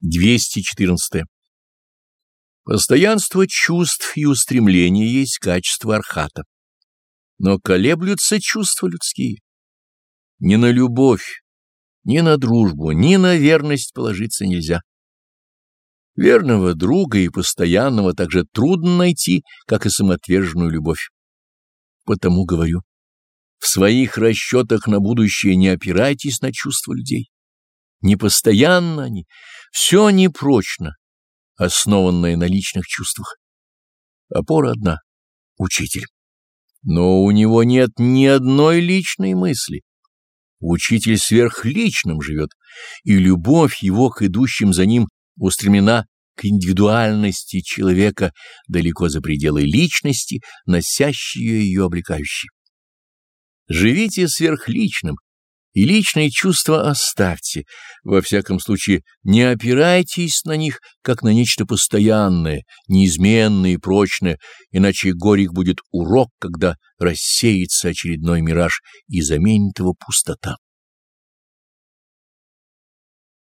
214. Постоянство чувств и устремлений есть качество архата. Но колеблются чувства людские. Ни на любовь, ни на дружбу, ни на верность положиться нельзя. Верного друга и постоянного также трудно найти, как и самоотверженную любовь. Потому говорю, в своих расчетах на будущее не опирайтесь на чувства людей. Непостоянно они, все непрочно, основанное на личных чувствах. Опора одна — учитель. Но у него нет ни одной личной мысли. Учитель сверхличным живет, и любовь его к идущим за ним устремлена к индивидуальности человека далеко за пределы личности, носящей ее и облекающей. Живите сверхличным, и личные чувства оставьте, во всяком случае не опирайтесь на них, как на нечто постоянное, неизменное и прочное, иначе горек будет урок, когда рассеется очередной мираж и заменит его пустота.